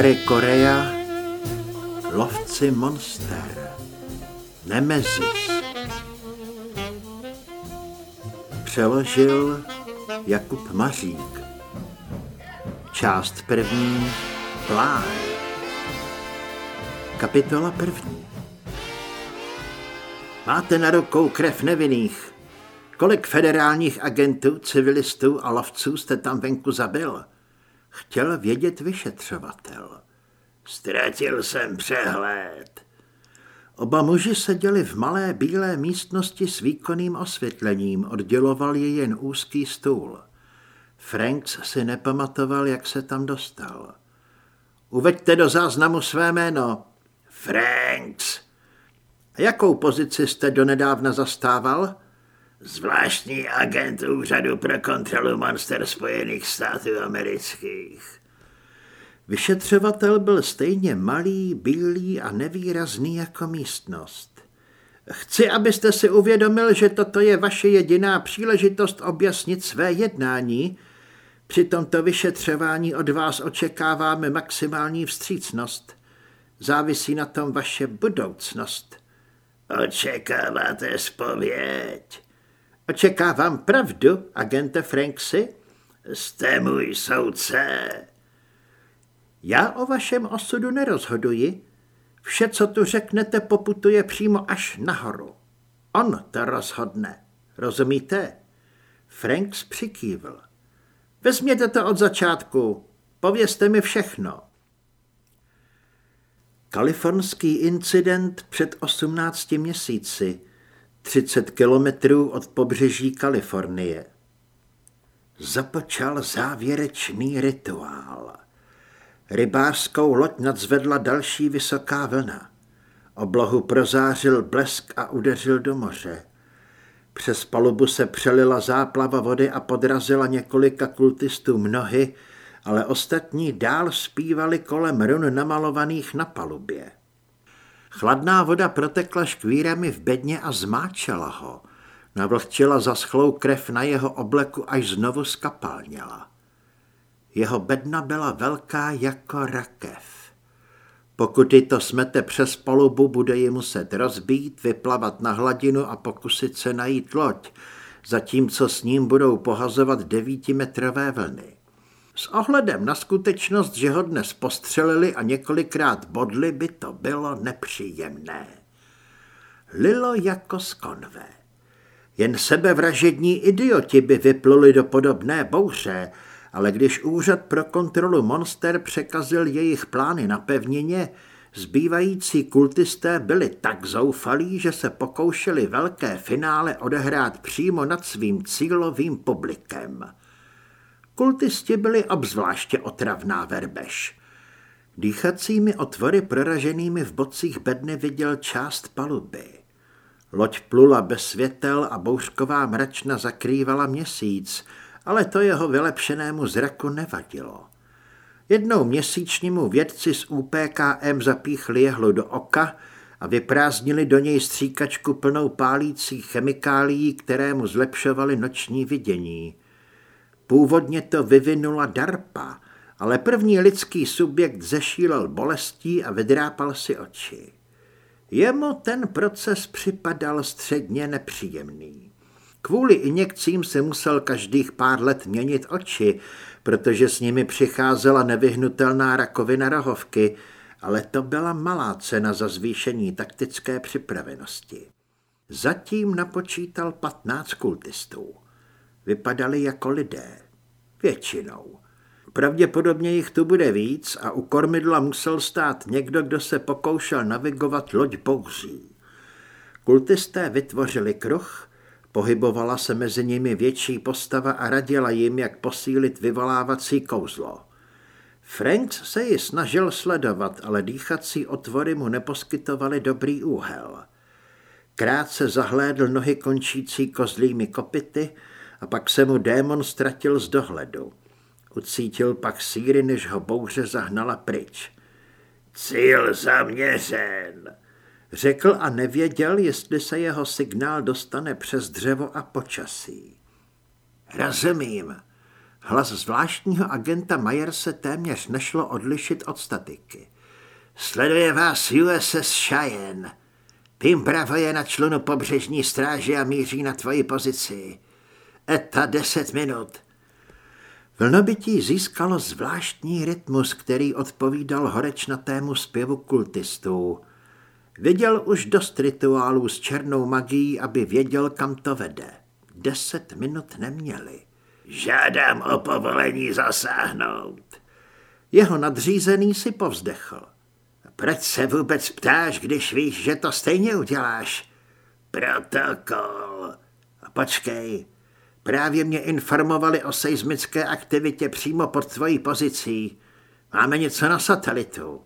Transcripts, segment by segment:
Larry Korea, lovci monster, Nemezis. Přeložil Jakub Mařík. Část první, plán. Kapitola první. Máte na rukou krev nevinných. Kolik federálních agentů, civilistů a lovců jste tam venku zabil? Chtěl vědět vyšetřovatel. Ztratil jsem přehled. Oba muži seděli v malé bílé místnosti s výkonným osvětlením, odděloval je jen úzký stůl. Franks si nepamatoval, jak se tam dostal. Uveďte do záznamu své jméno. Franks. Jakou pozici jste donedávna zastával? Zvláštní agent Úřadu pro kontrolu monster Spojených států amerických. Vyšetřovatel byl stejně malý, bílý a nevýrazný jako místnost. Chci, abyste si uvědomil, že toto je vaše jediná příležitost objasnit své jednání. Při tomto vyšetřování od vás očekáváme maximální vstřícnost. Závisí na tom vaše budoucnost. Očekáváte zpověď? Očekávám pravdu, agente Franksy? Jste můj soudce. Já o vašem osudu nerozhoduji. Vše, co tu řeknete, poputuje přímo až nahoru. On to rozhodne. Rozumíte? Franks přikývl. Vezměte to od začátku. Povězte mi všechno. Kalifornský incident před 18 měsíci, 30 kilometrů od pobřeží Kalifornie. Započal závěrečný rituál. Rybářskou loď nadzvedla další vysoká vlna. Oblohu prozářil blesk a udeřil do moře. Přes palubu se přelila záplava vody a podrazila několika kultistů mnohy, ale ostatní dál zpívali kolem run namalovaných na palubě. Chladná voda protekla škvírami v bedně a zmáčela ho. Navlhčila zaschlou krev na jeho obleku, až znovu skapalněla. Jeho bedna byla velká jako rakev. Pokud ji to smete přes palubu, bude ji muset rozbít, vyplavat na hladinu a pokusit se najít loď, zatímco s ním budou pohazovat devítimetrové vlny. S ohledem na skutečnost, že ho dnes postřelili a několikrát bodli, by to bylo nepříjemné. Lilo jako z konve. Jen sebevražední idioti by vypluli do podobné bouře, ale když úřad pro kontrolu monster překazil jejich plány na pevnině, zbývající kultisté byli tak zoufalí, že se pokoušeli velké finále odehrát přímo nad svým cílovým publikem. Kultisti byli obzvláště otravná verbež. Dýchacími otvory proraženými v bocích bedny viděl část paluby. Loď plula bez světel a bouřková mračna zakrývala měsíc, ale to jeho vylepšenému zraku nevadilo. Jednou měsíčnímu vědci z UPKM zapíchli jehlu do oka a vyprázdnili do něj stříkačku plnou pálících chemikálií, které mu zlepšovaly noční vidění. Původně to vyvinula DARPA, ale první lidský subjekt zešílel bolestí a vydrápal si oči. Jemu ten proces připadal středně nepříjemný. Kvůli injekcím se musel každých pár let měnit oči, protože s nimi přicházela nevyhnutelná rakovina rohovky, ale to byla malá cena za zvýšení taktické připravenosti. Zatím napočítal 15 kultistů. Vypadali jako lidé. Většinou. Pravděpodobně jich tu bude víc a u kormidla musel stát někdo, kdo se pokoušel navigovat loď bouří. Kultisté vytvořili kruh, pohybovala se mezi nimi větší postava a radila jim, jak posílit vyvolávací kouzlo. Franks se ji snažil sledovat, ale dýchací otvory mu neposkytovaly dobrý úhel. Krátce zahlédl nohy končící kozlými kopity a pak se mu démon ztratil z dohledu. Ucítil pak síry, než ho bouře zahnala pryč. Cíl zaměřen, řekl a nevěděl, jestli se jeho signál dostane přes dřevo a počasí. Rozumím. Hlas zvláštního agenta Mayer se téměř nešlo odlišit od statiky. Sleduje vás USS Cheyenne. Pím Bravo je na člunu pobřežní stráže a míří na tvoji pozici. Eta deset minut. Vlnobytí získalo zvláštní rytmus, který odpovídal horečnatému zpěvu kultistů. Viděl už dost rituálů s černou magií, aby věděl, kam to vede. Deset minut neměli. Žádám o povolení zasáhnout. Jeho nadřízený si povzdechl. Proč se vůbec ptáš, když víš, že to stejně uděláš? Protokol. Počkej, právě mě informovali o seismické aktivitě přímo pod tvojí pozicí. Máme něco na satelitu.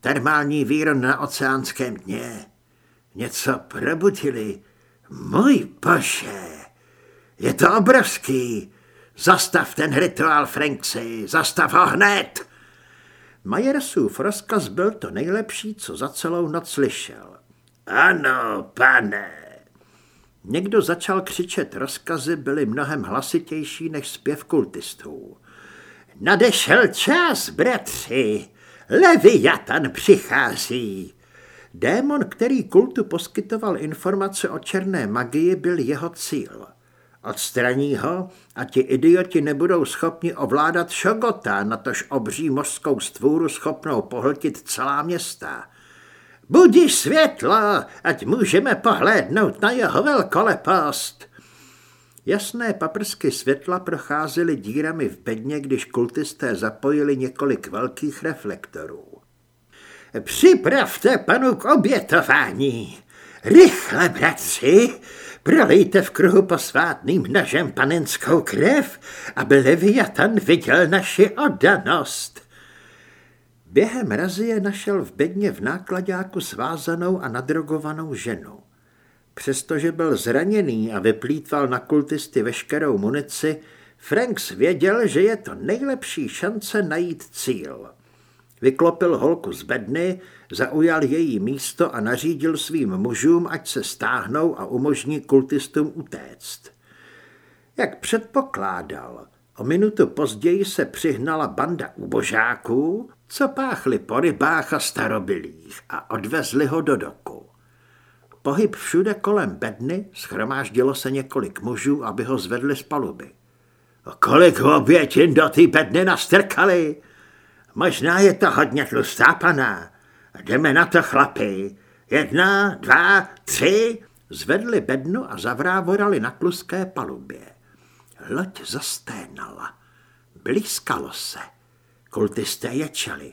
Termální výron na oceánském dně. Něco probudili. Můj bože, je to obrovský. Zastav ten rituál, Franksy, zastav ho hned! Majersův rozkaz byl to nejlepší, co za celou noc slyšel. Ano, pane. Někdo začal křičet, rozkazy byly mnohem hlasitější než zpěv kultistů. Nadešel čas, bratři, Leviatan přichází. Démon, který kultu poskytoval informace o černé magii, byl jeho cíl. Odstraní ho a ti idioti nebudou schopni ovládat Šogota, natož obří mořskou stvůru schopnou pohltit celá města. Budíš světlo, ať můžeme pohlédnout na jeho velkolepost. Jasné paprsky světla procházely dírami v bedně, když kultisté zapojili několik velkých reflektorů. Připravte panu k obětování. Rychle, bratři, Prolejte v kruhu posvátným nožem panenskou krev, aby Leviatan viděl naši oddanost. Během razie našel v bedně v nákladáku svázanou a nadrogovanou ženu. Přestože byl zraněný a vyplýtval na kultisty veškerou munici, Franks věděl, že je to nejlepší šance najít cíl. Vyklopil holku z bedny, zaujal její místo a nařídil svým mužům, ať se stáhnou a umožní kultistům utéct. Jak předpokládal, o minutu později se přihnala banda ubožáků, co páchli po rybách a starobilých a odvezli ho do doku. Pohyb všude kolem bedny, schromáždilo se několik mužů, aby ho zvedli z paluby. Kolik obětin do té bedny nastrkali? Možná je to hodně tlustá pana. Jdeme na to, chlapi. Jedna, dva, tři. Zvedli bednu a zavrávorali na tluské palubě. Loď zasténala. Blízkalo se. Kultisté ječeli.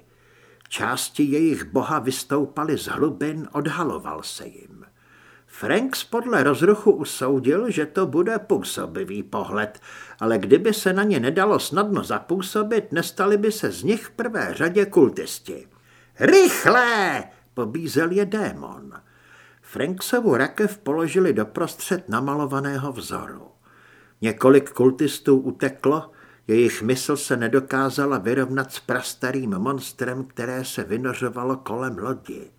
Části jejich boha vystoupaly z hlubin, odhaloval se jim. Franks podle rozruchu usoudil, že to bude působivý pohled, ale kdyby se na ně nedalo snadno zapůsobit, nestali by se z nich v prvé řadě kultisti. Rychle! pobízel je démon. Franksovu rakev položili doprostřed namalovaného vzoru. Několik kultistů uteklo, jejich mysl se nedokázala vyrovnat s prastarým monstrem, které se vynořovalo kolem lodi.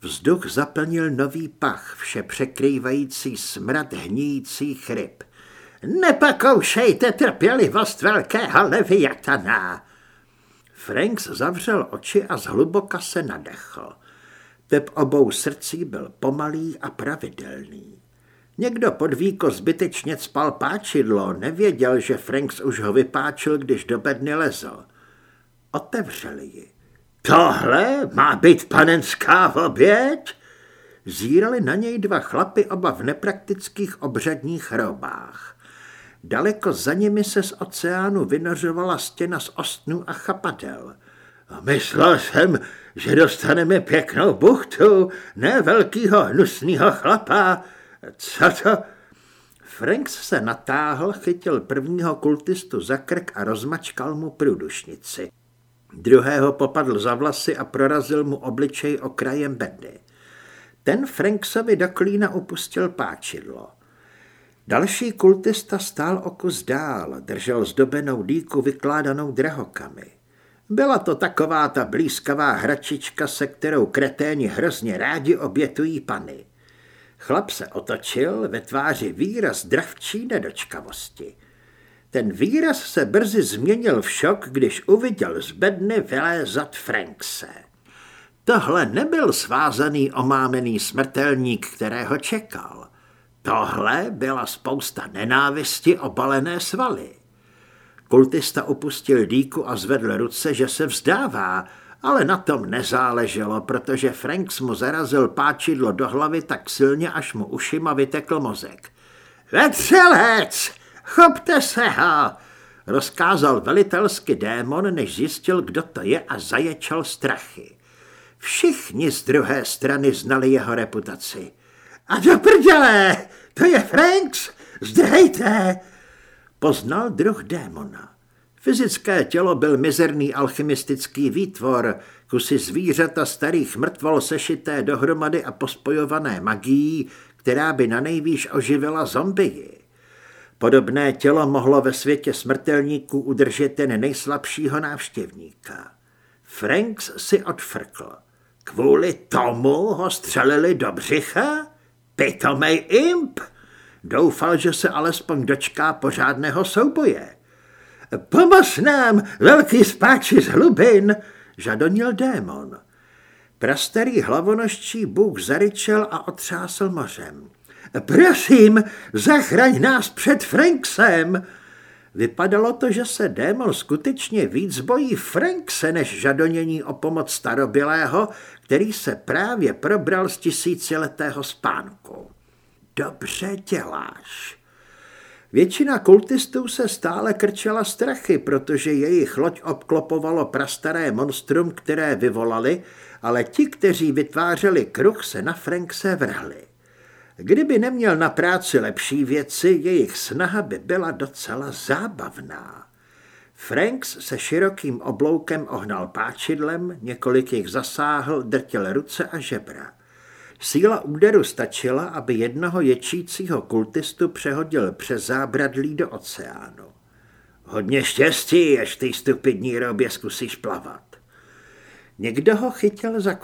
Vzduch zaplnil nový pach, vše překrývající smrad hníjících ryb. Nepakoušejte trpělivost velkého leviatana! Franks zavřel oči a zhluboka se nadechl. Tep obou srdcí byl pomalý a pravidelný. Někdo pod víko zbytečně spal páčidlo, nevěděl, že Franks už ho vypáčil, když do bedny lezl. Otevřeli ji. Tohle má být panenská oběť? Zírali na něj dva chlapy, oba v nepraktických obřadních robách. Daleko za nimi se z oceánu vynořovala stěna z ostnů a chapadel. Myslel jsem, že dostaneme pěknou buchtu, ne velkýho hnusného chlapa. Co to? Franks se natáhl, chytil prvního kultistu za krk a rozmačkal mu průdušnici. Druhého popadl za vlasy a prorazil mu obličej okrajem bedny. Ten Franksovi do klína upustil páčidlo. Další kultista stál o kus dál, držel zdobenou dýku vykládanou drahokami. Byla to taková ta blízkavá hračička, se kterou kreténi hrozně rádi obětují pany. Chlap se otočil ve tváři výraz dravčí nedočkavosti. Ten výraz se brzy změnil v šok, když uviděl z bedny vylézat Frankse. Tohle nebyl svázaný omámený smrtelník, kterého čekal. Tohle byla spousta nenávisti obalené svaly. Kultista opustil dýku a zvedl ruce, že se vzdává, ale na tom nezáleželo, protože Franks mu zarazil páčidlo do hlavy tak silně, až mu ušima vytekl mozek. Vetřelec! Chopte se ho! Rozkázal velitelsky démon, než zjistil, kdo to je a zaječal strachy. Všichni z druhé strany znali jeho reputaci. A do prděle! To je Franks! Zdejte! Poznal druh démona. Fyzické tělo byl mizerný alchymistický výtvor, kusy zvířata starých mrtvol sešité dohromady a pospojované magií, která by na nejvýš oživila zombii. Podobné tělo mohlo ve světě smrtelníků udržet ten nejslabšího návštěvníka. Franks si odfrkl. Kvůli tomu ho střelili do břicha? Pitomej imp! Doufal, že se alespoň dočká pořádného souboje. Pomoz nám, velký spáči z hlubin, žadonil démon. Prastarý hlavonožčí bůh zaryčel a otřásl mořem. Prosím, zachraň nás před Franksem! Vypadalo to, že se démon skutečně víc bojí Frankse než žadonění o pomoc starobylého, který se právě probral z tisíciletého spánku. Dobře děláš. Většina kultistů se stále krčela strachy, protože jejich loď obklopovalo prastaré monstrum, které vyvolali, ale ti, kteří vytvářeli kruh, se na Frankse vrhli. Kdyby neměl na práci lepší věci, jejich snaha by byla docela zábavná. Franks se širokým obloukem ohnal páčidlem, několik jich zasáhl, drtil ruce a žebra. Síla úderu stačila, aby jednoho ječícího kultistu přehodil přes zábradlí do oceánu. Hodně štěstí, až ty stupidní robě zkusíš plavat. Někdo ho chytil za.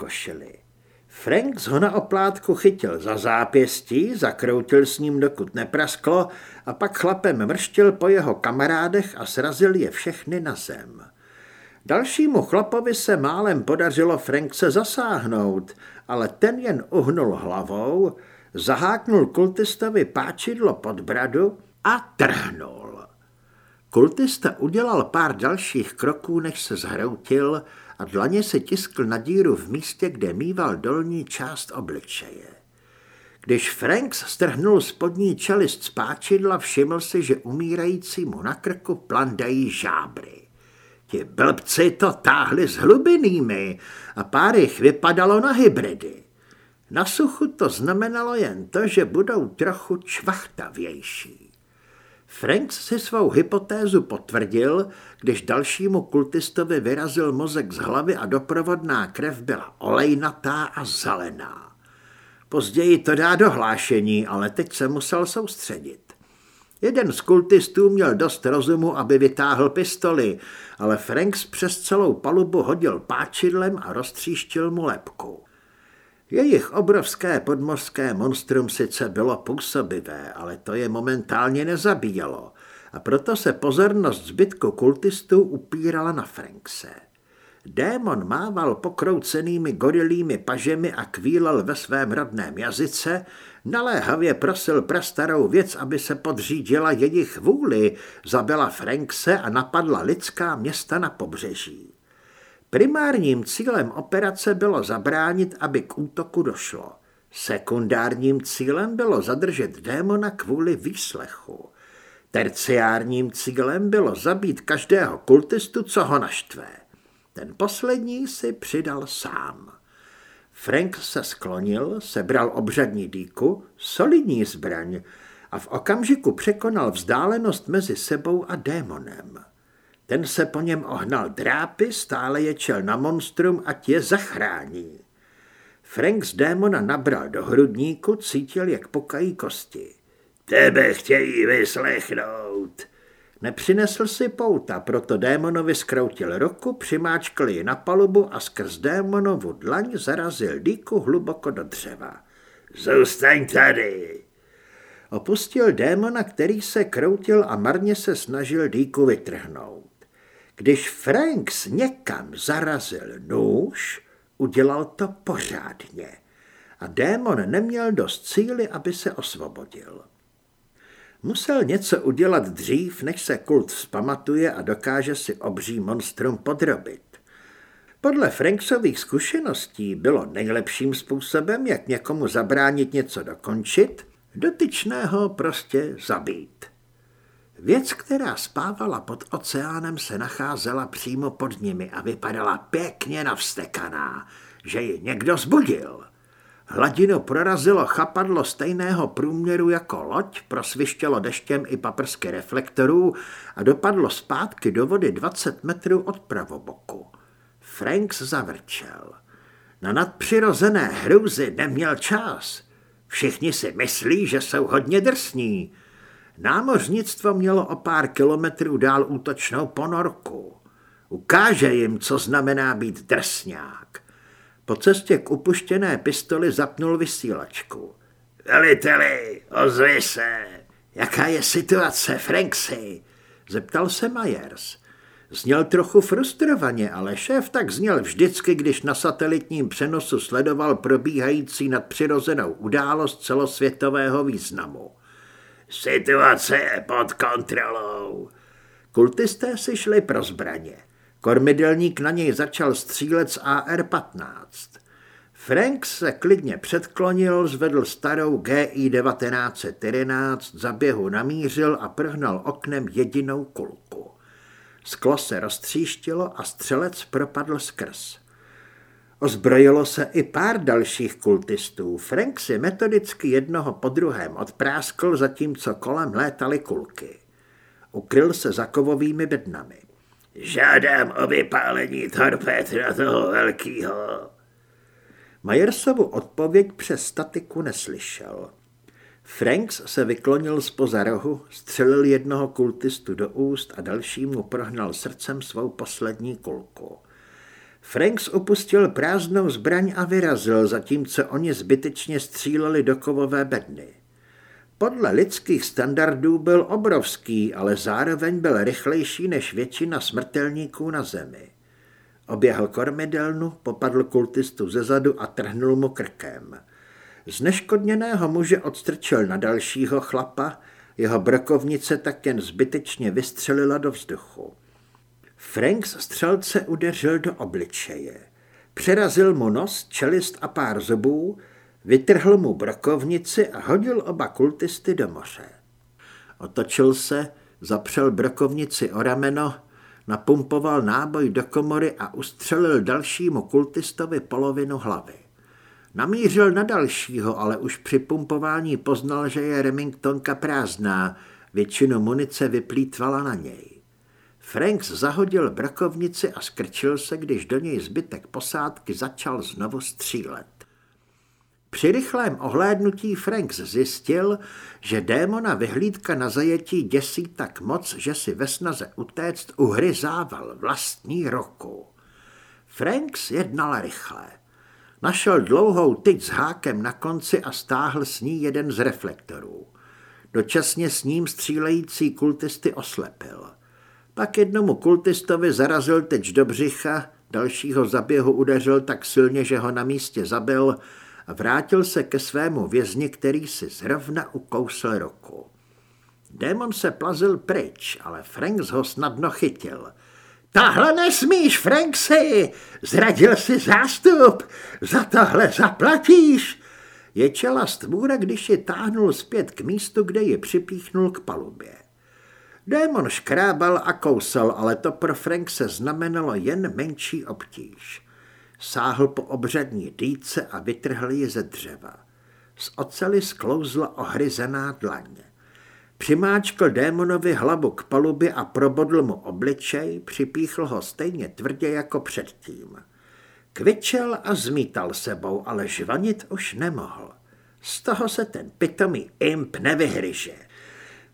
Frank ho na oplátku chytil za zápěstí, zakroutil s ním, dokud neprasklo, a pak chlapem mrštil po jeho kamarádech a srazil je všechny na zem. Dalšímu chlapovi se málem podařilo Frankse zasáhnout, ale ten jen uhnul hlavou, zaháknul kultistovi páčidlo pod bradu a trhnul. Kultista udělal pár dalších kroků, než se zhroutil a dlaně se tiskl na díru v místě, kde mýval dolní část obličeje. Když Franks strhnul spodní čelist z páčidla, všiml si, že umírajícímu na krku plandají žábry. Ti blbci to táhli s hlubinými a pár jich vypadalo na hybridy. Na suchu to znamenalo jen to, že budou trochu čvachtavější. Franks si svou hypotézu potvrdil, když dalšímu kultistovi vyrazil mozek z hlavy a doprovodná krev byla olejnatá a zelená. Později to dá dohlášení, ale teď se musel soustředit. Jeden z kultistů měl dost rozumu, aby vytáhl pistoli, ale Franks přes celou palubu hodil páčidlem a roztříštil mu lepku. Jejich obrovské podmořské monstrum sice bylo působivé, ale to je momentálně nezabíjelo a proto se pozornost zbytku kultistů upírala na Frankse. Démon mával pokroucenými gorilými pažemi a kvílel ve svém rodném jazyce, naléhavě prosil prastarou věc, aby se podřídila jejich vůli, zabila Frankse a napadla lidská města na pobřeží. Primárním cílem operace bylo zabránit, aby k útoku došlo. Sekundárním cílem bylo zadržet démona kvůli výslechu. Terciárním cílem bylo zabít každého kultistu, co ho naštve. Ten poslední si přidal sám. Frank se sklonil, sebral obřadní dýku, solidní zbraň a v okamžiku překonal vzdálenost mezi sebou a démonem. Ten se po něm ohnal drápy, stále ječel na monstrum a tě zachrání. Frank z démona nabral do hrudníku, cítil, jak pokají kosti. Tebe chtějí vyslechnout. Nepřinesl si pouta, proto démonovi skroutil ruku, přimáčkl ji na palubu a skrz démonovu dlaň zarazil díku hluboko do dřeva. Zůstaň tady. opustil démona, který se kroutil a marně se snažil dýku vytrhnout. Když Franks někam zarazil nůž, udělal to pořádně a démon neměl dost síly, aby se osvobodil. Musel něco udělat dřív, než se kult vzpamatuje a dokáže si obří monstrum podrobit. Podle Franksových zkušeností bylo nejlepším způsobem, jak někomu zabránit něco dokončit, dotyčného prostě zabít. Věc, která spávala pod oceánem, se nacházela přímo pod nimi a vypadala pěkně navstekaná, že ji někdo zbudil. Hladinu prorazilo chapadlo stejného průměru jako loď, prosvištělo deštěm i paprsky reflektorů a dopadlo zpátky do vody 20 metrů od pravoboku. Franks zavrčel. Na nadpřirozené hrůzy neměl čas. Všichni si myslí, že jsou hodně drsní. Námořnictvo mělo o pár kilometrů dál útočnou ponorku. Ukáže jim, co znamená být drsňák. Po cestě k upuštěné pistoli zapnul vysílačku. Veliteli, ozvi se. Jaká je situace, Franksy? Zeptal se Myers. Zněl trochu frustrovaně, ale šéf tak zněl vždycky, když na satelitním přenosu sledoval probíhající nadpřirozenou událost celosvětového významu. Situace je pod kontrolou. Kultisté si šli pro zbraně. Kormidelník na něj začal střílet z AR-15. Frank se klidně předklonil, zvedl starou GI 1911, zaběhu namířil a prhnal oknem jedinou kulku. Sklo se roztříštilo a střelec propadl skrz. Ozbrojilo se i pár dalších kultistů. Frank si metodicky jednoho po druhém odpráskl, zatímco kolem létaly kulky. Ukryl se za kovovými bednami. Žádám o vypálení torpéd na toho velkýho. Majersovu odpověď přes statiku neslyšel. Franks se vyklonil spoza rohu, střelil jednoho kultistu do úst a dalšímu prohnal srdcem svou poslední kulku. Franks opustil prázdnou zbraň a vyrazil, zatímco oni zbytečně stříleli do kovové bedny. Podle lidských standardů byl obrovský, ale zároveň byl rychlejší než většina smrtelníků na zemi. Oběhl kormidelnu, popadl kultistu zezadu a trhnul mu krkem. Z neškodněného muže odstrčil na dalšího chlapa, jeho brokovnice tak jen zbytečně vystřelila do vzduchu. Franks střelce udeřil do obličeje. Přerazil mu nos, čelist a pár zubů, vytrhl mu brokovnici a hodil oba kultisty do moře. Otočil se, zapřel brokovnici o rameno, napumpoval náboj do komory a ustřelil dalšímu kultistovi polovinu hlavy. Namířil na dalšího, ale už při pumpování poznal, že je Remingtonka prázdná, většinu munice vyplýtvala na něj. Franks zahodil brakovnici a skrčil se, když do něj zbytek posádky začal znovu střílet. Při rychlém ohlédnutí Franks zjistil, že démona vyhlídka na zajetí děsí tak moc, že si ve snaze utéct uhryzával vlastní roku. Franks jednal rychle. Našel dlouhou tyč s hákem na konci a stáhl s ní jeden z reflektorů. Dočasně s ním střílející kultisty oslepil. Pak jednomu kultistovi zarazil teď do břicha, dalšího zaběhu udeřil tak silně, že ho na místě zabil a vrátil se ke svému vězni, který si zrovna ukousl ruku. Démon se plazil pryč, ale Franks ho snadno chytil. Tahle nesmíš, Franksy! Zradil si zástup! Za tohle zaplatíš! Je čela stvůra, když ji táhnul zpět k místu, kde ji připíchnul k palubě. Démon škrábal a kousal, ale to pro se znamenalo jen menší obtíž. Sáhl po obřadní dýce a vytrhl ji ze dřeva. Z oceli sklouzla ohryzená dlaně. Přimáčkl démonovi hlavu k palubě a probodl mu obličej, připíchl ho stejně tvrdě jako předtím. Kvičel a zmítal sebou, ale žvanit už nemohl. Z toho se ten pitomý imp nevyhryže.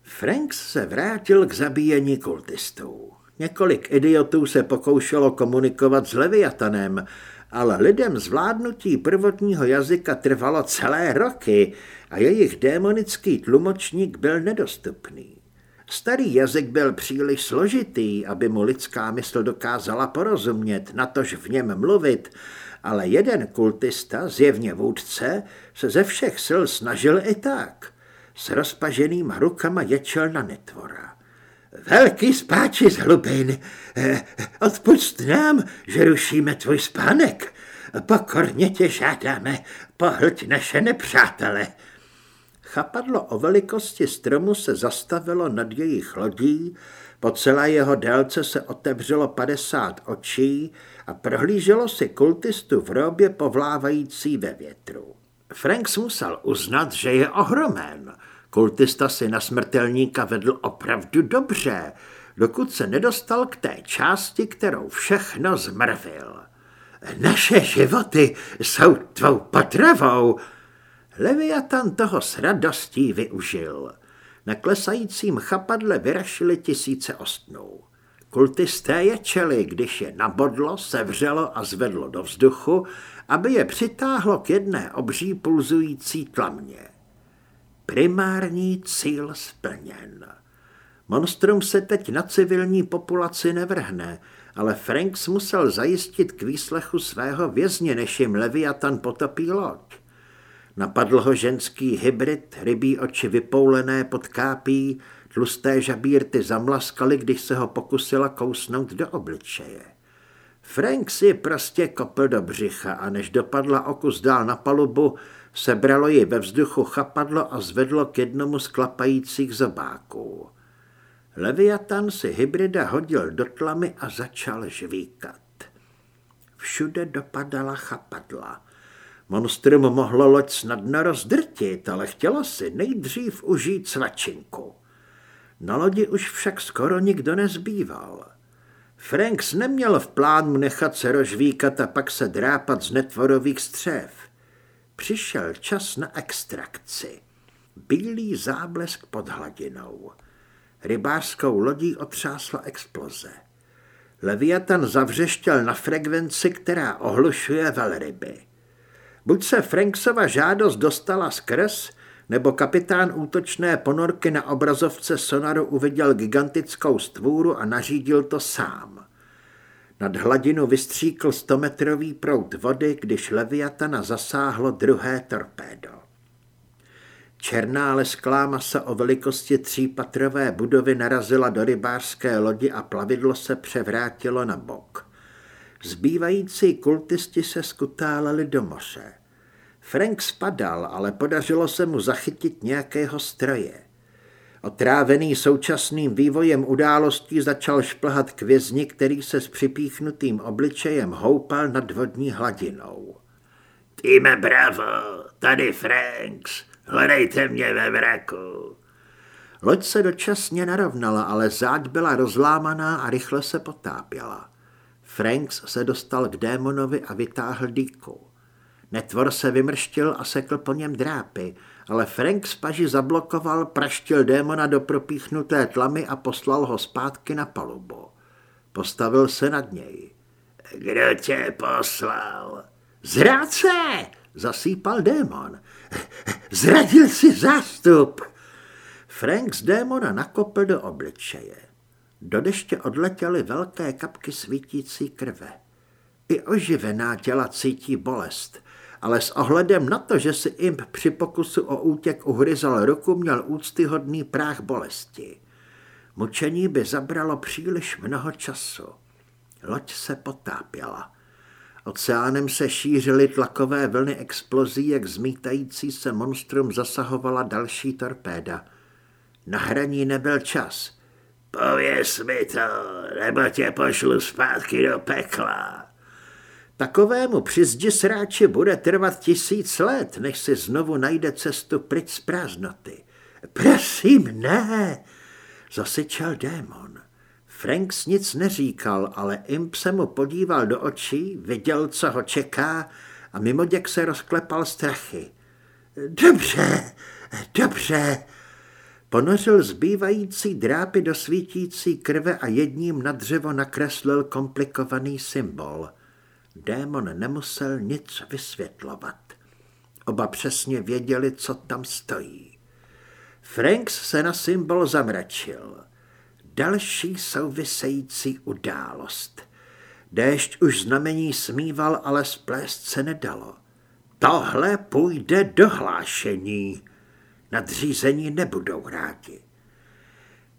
Franks se vrátil k zabíjení kultistů. Několik idiotů se pokoušelo komunikovat s Leviatanem, ale lidem zvládnutí prvotního jazyka trvalo celé roky a jejich démonický tlumočník byl nedostupný. Starý jazyk byl příliš složitý, aby mu lidská mysl dokázala porozumět, natož v něm mluvit, ale jeden kultista, zjevně vůdce, se ze všech sil snažil i tak. S rozpaženýma rukama ječel na netvora. Velký spáči z hlubin, eh, odpust nám, že rušíme tvůj spánek. Pokorně tě žádáme, pohlť naše nepřátele. Chapadlo o velikosti stromu se zastavilo nad jejich lodí, po celé jeho délce se otevřelo padesát očí a prohlíželo si kultistu v robě povlávající ve větru. Franks musel uznat, že je ohromen. Kultista si na smrtelníka vedl opravdu dobře, dokud se nedostal k té části, kterou všechno zmrvil. Naše životy jsou tvou potravou, Leviatan toho s radostí využil. Na klesajícím chapadle vyrašili tisíce ostnů. Kultisté ječeli, když je nabodlo, sevřelo a zvedlo do vzduchu, aby je přitáhlo k jedné obří pulzující tlamě. Primární cíl splněn. Monstrum se teď na civilní populaci nevrhne, ale Franks musel zajistit k výslechu svého vězně, než jim Leviatan potopí loď. Napadl ho ženský hybrid, rybí oči vypoulené pod kápí, tlusté žabírty zamlaskaly, když se ho pokusila kousnout do obličeje. Frank si prostě kopl do břicha a než dopadla okus dál na palubu, sebralo ji ve vzduchu chapadlo a zvedlo k jednomu z klapajících zobáků. Leviatan si hybrida hodil do tlamy a začal žvíkat. Všude dopadala chapadla. Monstrum mohlo loď snadno rozdrtit, ale chtělo si nejdřív užít svačinku. Na lodi už však skoro nikdo nezbýval. Franks neměl v plánu nechat se rožvíkat a pak se drápat z netvorových střev. Přišel čas na extrakci. Bílý záblesk pod hladinou. Rybářskou lodí otřásla exploze. Leviatan zavřeštěl na frekvenci, která ohlušuje velryby. Buď se Franksova žádost dostala skrz, nebo kapitán útočné ponorky na obrazovce sonaru uviděl gigantickou stvůru a nařídil to sám. Nad hladinu vystříkl stometrový prout vody, když Leviatana zasáhlo druhé torpédo. Černá lesklá masa o velikosti třípatrové budovy narazila do rybářské lodi a plavidlo se převrátilo na bok. Zbývající kultisti se skutáleli do moře. Frank spadal, ale podařilo se mu zachytit nějakého stroje. Otrávený současným vývojem událostí začal šplhat k vězni, který se s připíchnutým obličejem houpal nad vodní hladinou. Týme bravo, tady Franks, hledejte mě ve vraku. Loď se dočasně narovnala, ale záď byla rozlámaná a rychle se potápěla. Franks se dostal k démonovi a vytáhl dýku. Netvor se vymrštil a sekl po něm drápy, ale Frank z paži zablokoval, praštil démona do propíchnuté tlamy a poslal ho zpátky na palubu. Postavil se nad něj. Kdo tě poslal? Zráce! Zasýpal démon. Zradil si zástup! Frank z démona nakopl do obličeje. Do deště odletěly velké kapky svítící krve. I oživená těla cítí bolest ale s ohledem na to, že si imp při pokusu o útěk uhryzal ruku, měl úctyhodný práh bolesti. Mučení by zabralo příliš mnoho času. Loď se potápěla. Oceánem se šířily tlakové vlny explozí, jak zmítající se monstrum zasahovala další torpéda. Na hraní nebyl čas. Pověz mi to, nebo tě pošlu zpátky do pekla. Takovému přizdi sráči bude trvat tisíc let, než si znovu najde cestu pryč z prázdnoty. Prosím, ne, zasyčel démon. Franks nic neříkal, ale Imp se mu podíval do očí, viděl, co ho čeká a mimoděk se rozklepal strachy. Dobře, dobře. Ponořil zbývající drápy do svítící krve a jedním na dřevo nakreslil komplikovaný symbol – Démon nemusel nic vysvětlovat. Oba přesně věděli, co tam stojí. Franks se na symbol zamračil. Další související událost. Déšť už znamení smíval, ale splést se nedalo. Tohle půjde do hlášení. Nadřízení nebudou rádi.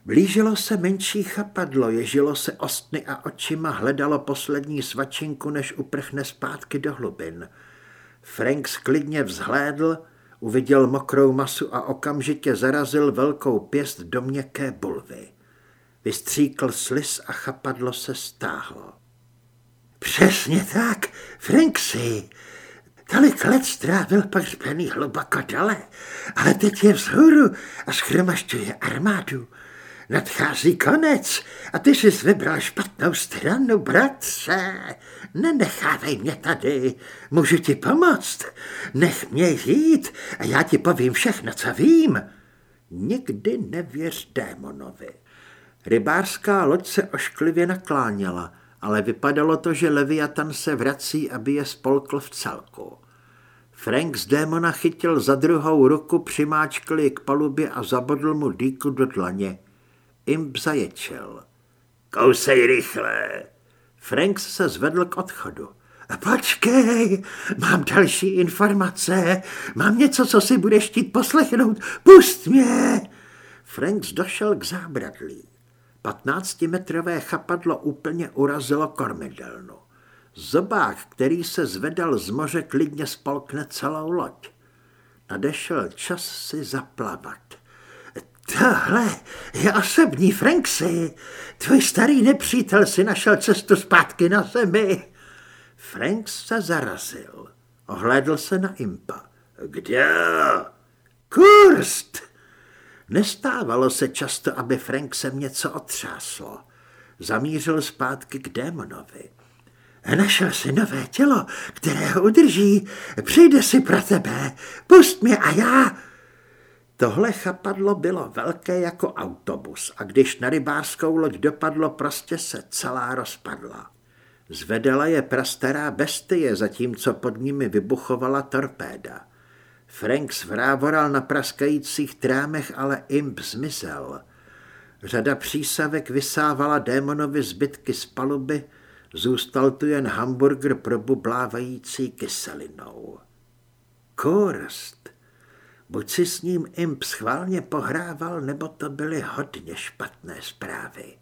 Blížilo se menší chapadlo, ježilo se ostny a očima hledalo poslední svačinku, než uprchne zpátky do hlubin. Frank sklidně vzhlédl, uviděl mokrou masu a okamžitě zarazil velkou pěst do měkké bulvy. Vystříkl slis a chapadlo se stáhlo. Přesně tak, Franksy. Tolik let strávil pohřbený hluboko dole, ale teď je vzhůru a schromažďuje armádu. Nadchází konec a ty jsi vybral špatnou stranu, bratře. Nenechávej mě tady, můžu ti pomoct. Nech mě jít a já ti povím všechno, co vím. Nikdy nevěř démonovi. Rybářská loď se ošklivě nakláněla, ale vypadalo to, že Leviatan se vrací, aby je spolkl v celku. Frank z démona chytil za druhou ruku, přimáčkl ji k palubě a zabodl mu dýku do dlaně. Imp zaječel. Kousej rychle. Franks se zvedl k odchodu. Počkej, mám další informace. Mám něco, co si budeš chtít poslechnout. Pust mě! Franks došel k zábradlí. Patnáctimetrové chapadlo úplně urazilo kormidelnu. Zobák, který se zvedal z moře, klidně spolkne celou loď. Nadešel čas si zaplavat. Tohle je osobní, Franksy. Tvůj starý nepřítel si našel cestu zpátky na zemi. Franks se zarazil. Ohlédl se na Impa. Kde? Kurst! Nestávalo se často, aby Frank se něco otřáslo. Zamířil zpátky k démonovi. Našel si nové tělo, které ho udrží. Přijde si pro tebe. Pust mě a já... Tohle chapadlo bylo velké jako autobus a když na rybářskou loď dopadlo, prostě se celá rozpadla. Zvedala je prastará bestie, zatímco pod nimi vybuchovala torpéda. Frank vrávoral na praskajících trámech, ale imp zmizel. Řada přísavek vysávala démonovi zbytky z paluby, zůstal tu jen hamburger probublávající kyselinou. Kurst. Buď si s ním imp schválně pohrával, nebo to byly hodně špatné zprávy.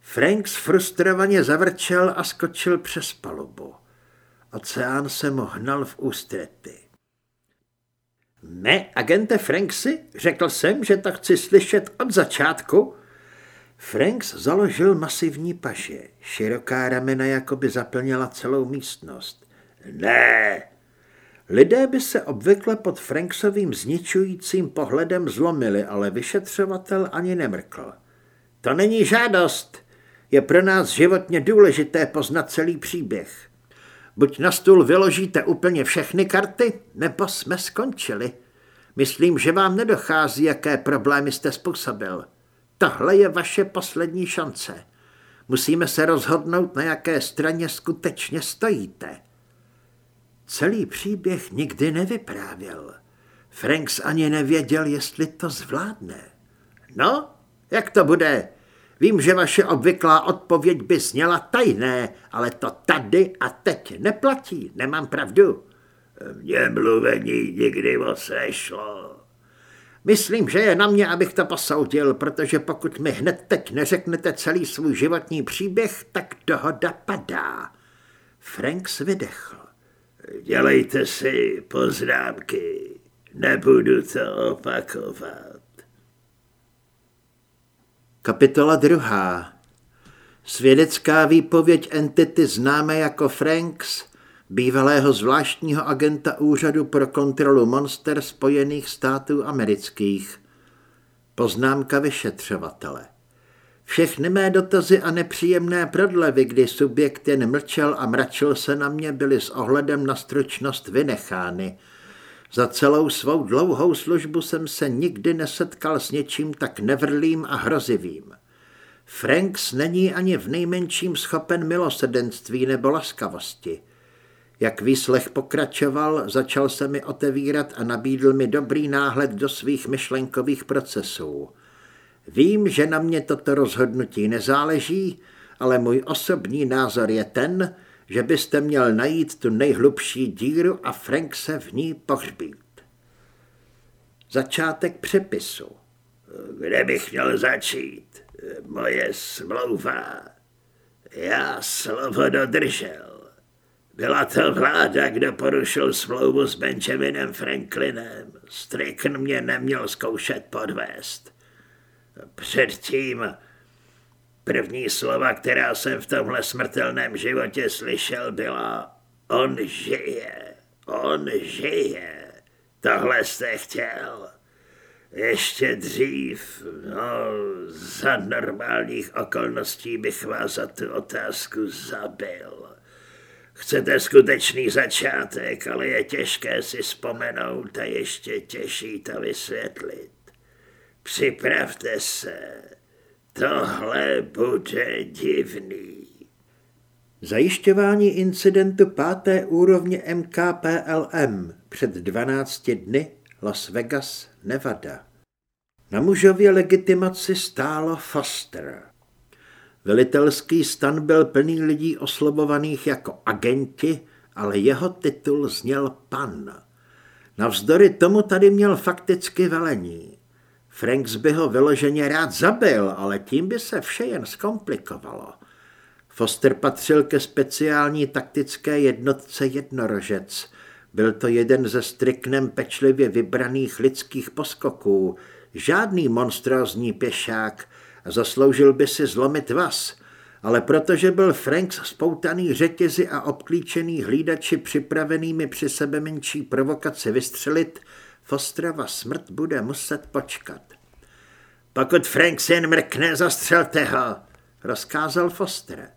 Franks frustrovaně zavrčel a skočil přes palubu. Oceán se mu hnal v ústrety. Ne, agente Franksy, řekl jsem, že to chci slyšet od začátku. Franks založil masivní paže. Široká ramena jakoby zaplnila celou místnost. Ne, Lidé by se obvykle pod Franksovým zničujícím pohledem zlomili, ale vyšetřovatel ani nemrkl. To není žádost. Je pro nás životně důležité poznat celý příběh. Buď na stůl vyložíte úplně všechny karty, nebo jsme skončili. Myslím, že vám nedochází, jaké problémy jste způsobil. Tohle je vaše poslední šance. Musíme se rozhodnout, na jaké straně skutečně stojíte. Celý příběh nikdy nevyprávěl. Franks ani nevěděl, jestli to zvládne. No, jak to bude? Vím, že vaše obvyklá odpověď by zněla tajné, ale to tady a teď neplatí, nemám pravdu. Mně mluvení nikdy moc nešlo. Myslím, že je na mě, abych to posoudil, protože pokud mi hned teď neřeknete celý svůj životní příběh, tak dohoda padá. Franks vydechl. Dělejte si poznámky, nebudu to opakovat. Kapitola druhá. Svědecká výpověď entity známé jako Franks, bývalého zvláštního agenta Úřadu pro kontrolu monster Spojených států amerických. Poznámka vyšetřovatele. Všechny mé dotazy a nepříjemné prodlevy, kdy subjekt jen mlčel a mračil se na mě, byly s ohledem na stručnost vynechány. Za celou svou dlouhou službu jsem se nikdy nesetkal s něčím tak nevrlým a hrozivým. Franks není ani v nejmenším schopen milosrdenství nebo laskavosti. Jak výslech pokračoval, začal se mi otevírat a nabídl mi dobrý náhled do svých myšlenkových procesů. Vím, že na mě toto rozhodnutí nezáleží, ale můj osobní názor je ten, že byste měl najít tu nejhlubší díru a Frank se v ní pohřbít. Začátek přepisu. Kde bych měl začít? Moje smlouva. Já slovo dodržel. Byla to vláda, kdo porušil smlouvu s Benjaminem Franklinem. Strickn mě neměl zkoušet podvést. Předtím první slova, která jsem v tomhle smrtelném životě slyšel, byla on žije, on žije. Tohle jste chtěl. Ještě dřív, no, za normálních okolností bych vás za tu otázku zabil. Chcete skutečný začátek, ale je těžké si vzpomenout a ještě těžší to vysvětlit. Připravte se, tohle bude divný. Zajišťování incidentu páté úrovně MKPLM před 12 dny Las Vegas, Nevada. Na mužově legitimaci stálo Foster. Velitelský stan byl plný lidí oslovovaných jako agenti, ale jeho titul zněl pan. Navzdory tomu tady měl fakticky velení. Franks by ho vyloženě rád zabil, ale tím by se vše jen zkomplikovalo. Foster patřil ke speciální taktické jednotce jednorožec. Byl to jeden ze striknem pečlivě vybraných lidských poskoků, žádný monstrózní pěšák, zasloužil by si zlomit vás, ale protože byl Franks spoutaný řetězy a obklíčený hlídači připravenými při sebe menší provokaci vystřelit, Fostrova smrt bude muset počkat. Pokud Frank se jen mrkne, zastřelte ho, rozkázal Foster.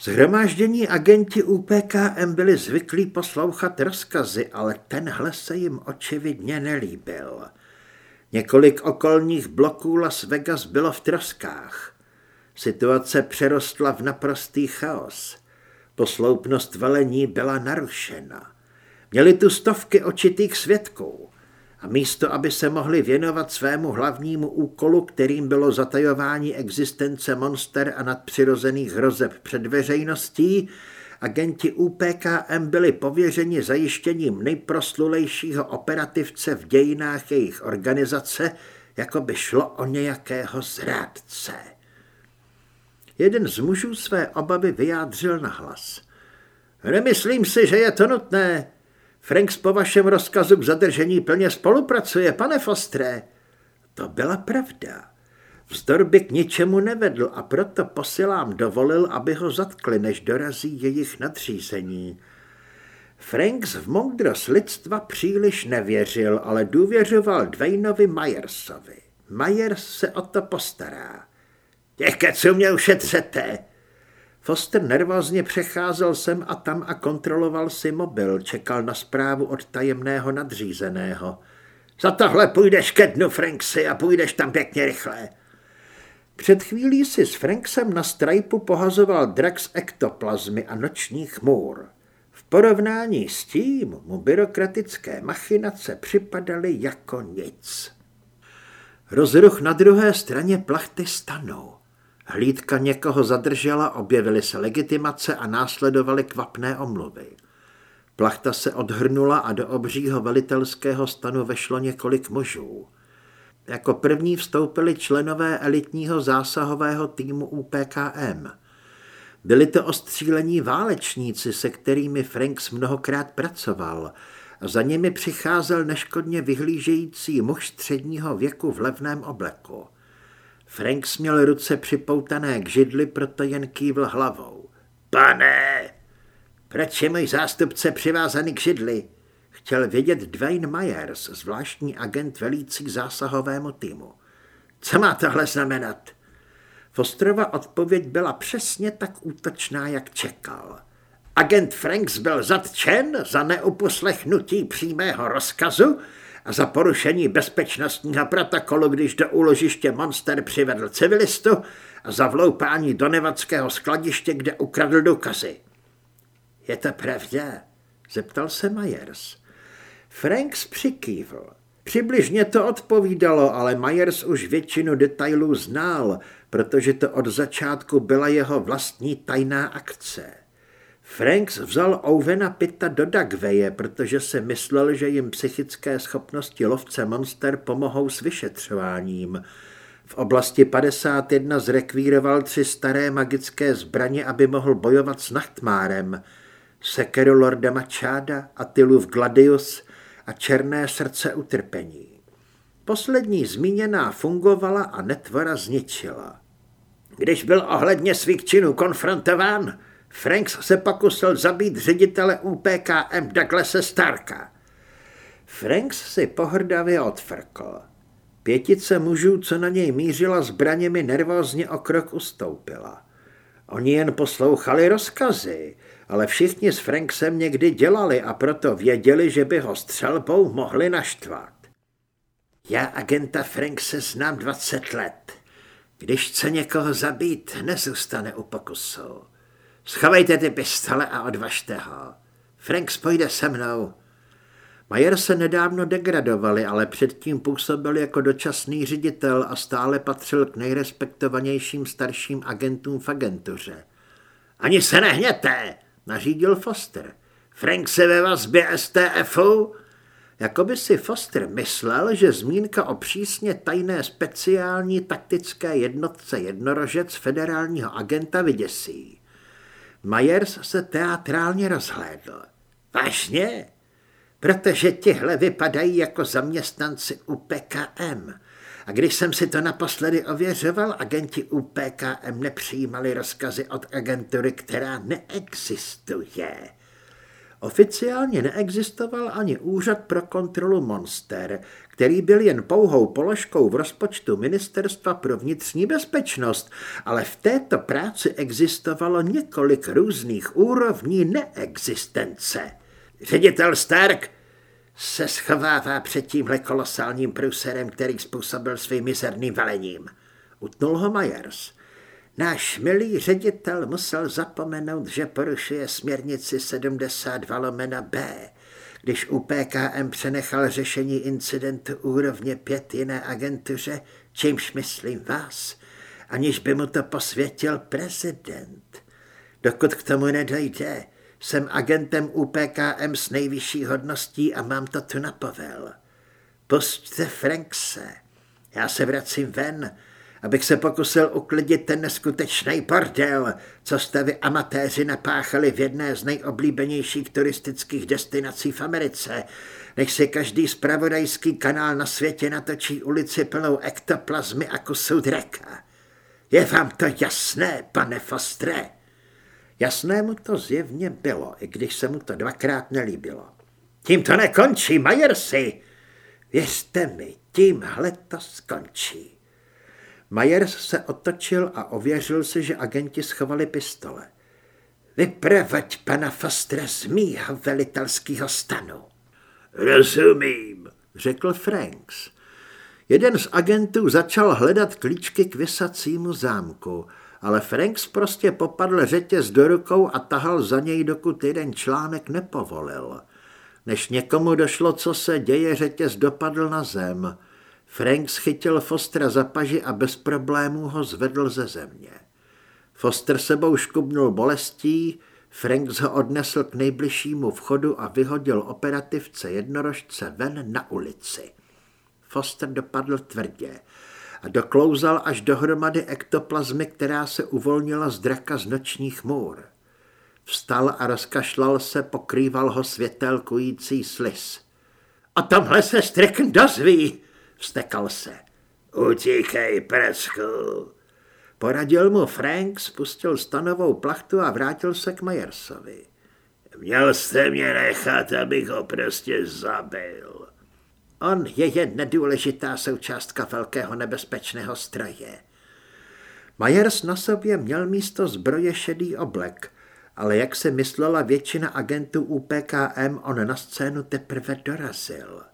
Zhromáždění agenti UPKM byli zvyklí poslouchat rozkazy, ale tenhle se jim očividně nelíbil. Několik okolních bloků Las Vegas bylo v troskách. Situace přerostla v naprostý chaos. Posloupnost velení byla narušena. Měli tu stovky očitých svědků a místo, aby se mohli věnovat svému hlavnímu úkolu, kterým bylo zatajování existence monster a nadpřirozených hrozeb před veřejností, agenti UPKM byli pověřeni zajištěním nejproslulejšího operativce v dějinách jejich organizace, jako by šlo o nějakého zrádce. Jeden z mužů své obavy vyjádřil nahlas. Nemyslím si, že je to nutné. Franks po vašem rozkazu k zadržení plně spolupracuje, pane Fostré. To byla pravda. Vzdor by k ničemu nevedl a proto posilám dovolil, aby ho zatkli, než dorazí jejich nadřízení. Franks v moudrost lidstva příliš nevěřil, ale důvěřoval Dwaynovi Myersovi. Myers se o to postará. Těch keců mě ušetřete, Foster nervózně přecházel sem a tam a kontroloval si mobil, čekal na zprávu od tajemného nadřízeného. Za tohle půjdeš ke dnu, Franksy, a půjdeš tam pěkně rychle. Před chvílí si s Franksem na strajpu pohazoval Drax ektoplazmy a noční chmůr. V porovnání s tím mu byrokratické machinace připadaly jako nic. Rozruch na druhé straně plachty stanou. Hlídka někoho zadržela, objevily se legitimace a následovaly kvapné omluvy. Plachta se odhrnula a do obřího velitelského stanu vešlo několik mužů. Jako první vstoupili členové elitního zásahového týmu UPKM. Byli to ostřílení válečníci, se kterými Franks mnohokrát pracoval za nimi přicházel neškodně vyhlížející muž středního věku v levném obleku. Frank směl ruce připoutané k židli, proto jen kývl hlavou. Pane, proč je můj zástupce přivázaný k židli? Chtěl vědět Dwayne Myers, zvláštní agent velící zásahovému týmu. Co má tohle znamenat? Fosterova odpověď byla přesně tak útočná, jak čekal. Agent Franks byl zatčen za neuposlechnutí přímého rozkazu a za porušení bezpečnostního protokolu, když do úložiště Monster přivedl civilistu a za vloupání do nevadského skladiště, kde ukradl důkazy. Je to pravda? Zeptal se Myers. Franks přikývl. Přibližně to odpovídalo, ale Myers už většinu detailů znal, protože to od začátku byla jeho vlastní tajná akce. Franks vzal Ovena Pita do Dagveje, protože se myslel, že jim psychické schopnosti lovce monster pomohou s vyšetřováním. V oblasti 51 zrekvíroval tři staré magické zbraně, aby mohl bojovat s Nachtmárem. Sekeru Lorda Machada, Attilův Gladius a Černé srdce utrpení. Poslední zmíněná fungovala a netvora zničila. Když byl ohledně svých činů konfrontován, Franks se pokusil zabít ředitele UPKM Douglase Starka. Franks si pohrdavě odfrkl. Pětice mužů, co na něj mířila zbraněmi, nervózně o krok ustoupila. Oni jen poslouchali rozkazy, ale všichni s Franksem někdy dělali a proto věděli, že by ho střelbou mohli naštvat. Já agenta Frankse znám 20 let. Když chce někoho zabít, nezůstane u pokusu. Schovejte ty pistole a odvažte ho. Franks pojde se mnou. Majer se nedávno degradovali, ale předtím působil jako dočasný ředitel a stále patřil k nejrespektovanějším starším agentům v agentuře. Ani se nehněte, nařídil Foster. Frank se ve vazbě STFu? Jakoby si Foster myslel, že zmínka o přísně tajné speciální taktické jednotce jednorožec federálního agenta vyděsí. Myers se teatrálně rozhlédl. Vážně? Protože tihle vypadají jako zaměstnanci UPKM. A když jsem si to naposledy ověřoval, agenti UPKM nepřijímali rozkazy od agentury, která neexistuje. Oficiálně neexistoval ani úřad pro kontrolu Monster, který byl jen pouhou položkou v rozpočtu Ministerstva pro vnitřní bezpečnost, ale v této práci existovalo několik různých úrovní neexistence. Ředitel Stark se schovává před tímhle kolosálním průserem, který způsobil svým mizerným valením. Utnul ho Myers. Náš milý ředitel musel zapomenout, že porušuje směrnici 72 lomena B, když u PKM přenechal řešení incidentu úrovně 5 jiné agentuře, čímž myslím vás, aniž by mu to posvětil prezident. Dokud k tomu nedojde, jsem agentem UPKM s nejvyšší hodností a mám to tu na povel. Pusťte Frankse. Já se vracím ven, abych se pokusil uklidit ten neskutečný bordel, co jste vy amatéři napáchali v jedné z nejoblíbenějších turistických destinací v Americe, než si každý spravodajský kanál na světě natočí ulici plnou ektoplazmy a kusů dreka. Je vám to jasné, pane Fostre? Jasné mu to zjevně bylo, i když se mu to dvakrát nelíbilo. Tím to nekončí, Majersi! Věřte mi, tímhle to skončí. Majers se otočil a ověřil si, že agenti schovali pistole. Vypreveď pana Fostra z mýho velitelského stanu. Rozumím, řekl Franks. Jeden z agentů začal hledat klíčky k vysacímu zámku – ale Franks prostě popadl řetěz do rukou a tahal za něj, dokud jeden článek nepovolil. Než někomu došlo, co se děje, řetěz dopadl na zem. Franks chytil Fostera za paži a bez problémů ho zvedl ze země. Foster sebou škubnul bolestí, Franks ho odnesl k nejbližšímu vchodu a vyhodil operativce jednorožce ven na ulici. Foster dopadl tvrdě a doklouzal až dohromady ektoplazmy, která se uvolnila z draka z nočních můr. Vstal a rozkašlal se, pokrýval ho světelkující slis. A tamhle se Stricken dozví, vstekal se. Utíkej, presku. Poradil mu Frank, spustil stanovou plachtu a vrátil se k Majersovi. Měl jste mě nechat, abych ho prostě zabil. On je jen nedůležitá součástka velkého nebezpečného stroje. Majers na sobě měl místo zbroje šedý oblek, ale jak se myslela většina agentů UPKM, on na scénu teprve dorazil.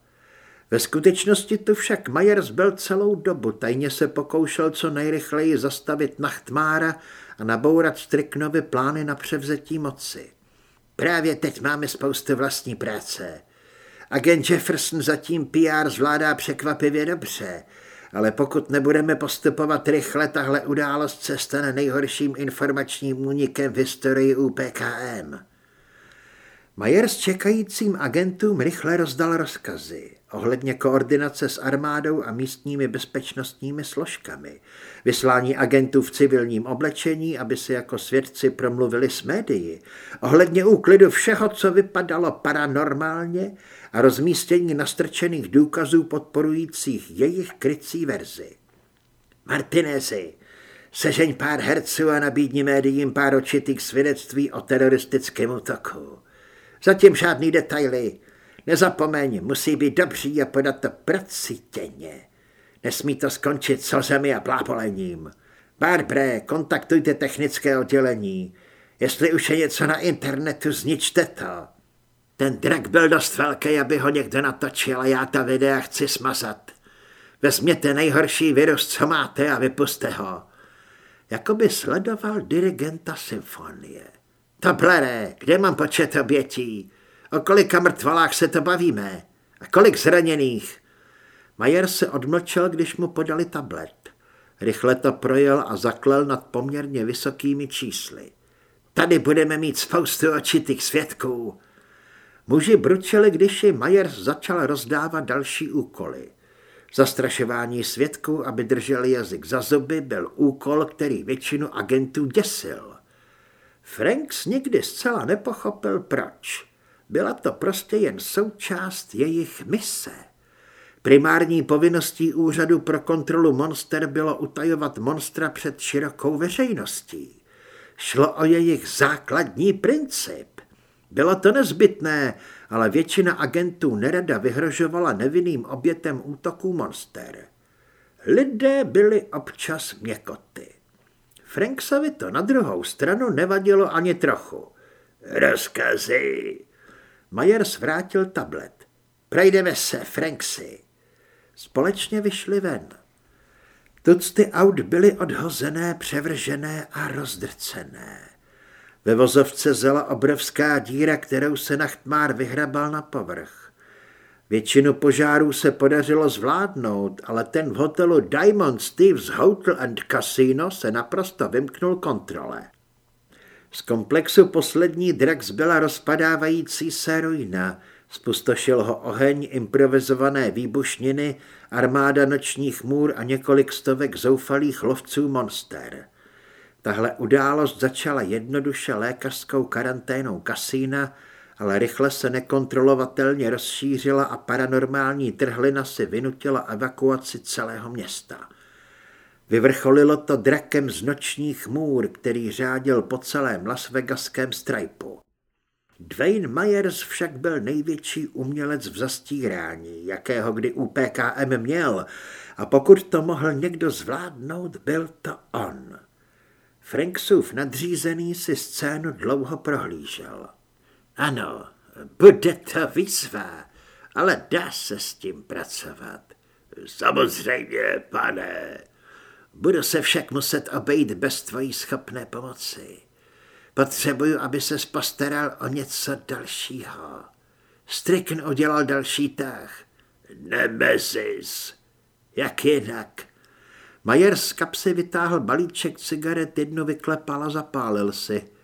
Ve skutečnosti tu však Majers byl celou dobu, tajně se pokoušel co nejrychleji zastavit Nachtmára a nabourat Striknovi plány na převzetí moci. Právě teď máme spoustu vlastní práce. Agent Jefferson zatím PR zvládá překvapivě dobře, ale pokud nebudeme postupovat rychle, tahle událost se stane nejhorším informačním únikem v historii UPKM. Majer s čekajícím agentům rychle rozdal rozkazy ohledně koordinace s armádou a místními bezpečnostními složkami, vyslání agentů v civilním oblečení, aby se jako svědci promluvili s médií, ohledně úklidu všeho, co vypadalo paranormálně a rozmístění nastrčených důkazů podporujících jejich krycí verzi. Martinezi, sežeň pár herců a nabídni médiím pár očitých svědectví o teroristickém útoku. Zatím žádný detaily. Nezapomeň, musí být dobří a podat to procitěně. Nesmí to skončit slzemi a plápolením. Barbre, kontaktujte technické oddělení. Jestli už je něco na internetu, zničte to. Ten drak byl dost velký, aby ho někdo natočil a já ta videa chci smazat. Vezměte nejhorší virus, co máte a vypuste ho. Jakoby sledoval dirigenta symfonie. Toblere, kde mám počet obětí? O kolika mrtvalách se to bavíme? A kolik zraněných? Majer se odmlčel, když mu podali tablet. Rychle to projel a zaklel nad poměrně vysokými čísly. Tady budeme mít spoustu očitých svědků. Muži bručeli, když ji Majer začal rozdávat další úkoly. Zastrašování svědků, aby drželi jazyk za zuby, byl úkol, který většinu agentů děsil. Franks nikdy zcela nepochopil proč. Byla to prostě jen součást jejich mise. Primární povinností úřadu pro kontrolu monster bylo utajovat monstra před širokou veřejností. Šlo o jejich základní princip. Bylo to nezbytné, ale většina agentů nerada vyhrožovala nevinným obětem útoků monster. Lidé byli občas měkoty. Franksovi to na druhou stranu nevadilo ani trochu. Rozkazy. Majers vrátil tablet. Prejdeme se, Franksy. Společně vyšli ven. Tucty aut byly odhozené, převržené a rozdrcené. Ve vozovce zela obrovská díra, kterou se Nachtmár vyhrabal na povrch. Většinu požárů se podařilo zvládnout, ale ten v hotelu Diamond Steve's Hotel and Casino se naprosto vymknul kontrole. Z komplexu poslední Drax byla rozpadávající se ruina, spustošil ho oheň, improvizované výbušniny, armáda nočních můr a několik stovek zoufalých lovců monster. Tahle událost začala jednoduše lékařskou karanténou kasína, ale rychle se nekontrolovatelně rozšířila a paranormální trhlina si vynutila evakuaci celého města. Vyvrcholilo to drakem z nočních můr, který řádil po celém Las Vegaském stripu. Dwayne Myers však byl největší umělec v zastírání, jakého kdy UPKM měl, a pokud to mohl někdo zvládnout, byl to on. Franksův nadřízený si scénu dlouho prohlížel. Ano, bude to výzva, ale dá se s tím pracovat. Samozřejmě, pane. Budu se však muset obejít bez tvojí schopné pomoci. Potřebuju, aby se postaral o něco dalšího. Strickn udělal další tah. Nemesis. Jak jinak? Majer z kapsy vytáhl balíček cigaret, jednu vyklepal a zapálil si.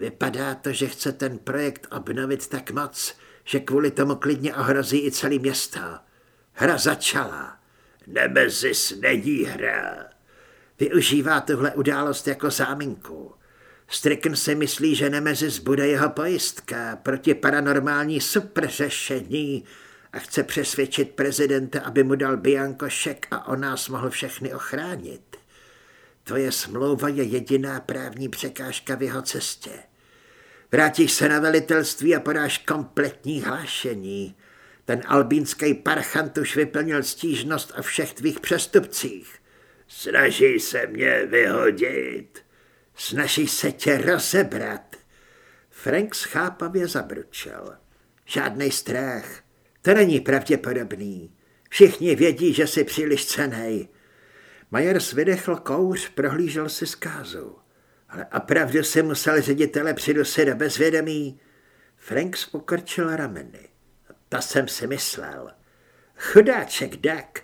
Vypadá to, že chce ten projekt obnovit tak moc, že kvůli tomu klidně ohrozí i celý město. Hra začala. Nemezis není hra. Využívá tuhle událost jako záminku. Strickn si myslí, že Nemezis bude jeho pojistka proti paranormální superřešení a chce přesvědčit prezidenta, aby mu dal Bianco šek a on nás mohl všechny ochránit. Tvoje smlouva je jediná právní překážka v jeho cestě. Vrátíš se na velitelství a podáš kompletní hlášení. Ten albínský parchant už vyplnil stížnost o všech tvých přestupcích. Snaží se mě vyhodit. Snaží se tě rozebrat. Frank schápavě zabručel. Žádný strach. To není pravděpodobný. Všichni vědí, že jsi příliš cenej. Majers vydechl kouř, prohlížel si zkázu. Ale opravdu si musel ředitele přidusit do bezvědomí. Franks pokrčil rameny. To jsem si myslel. Chudáček Dak.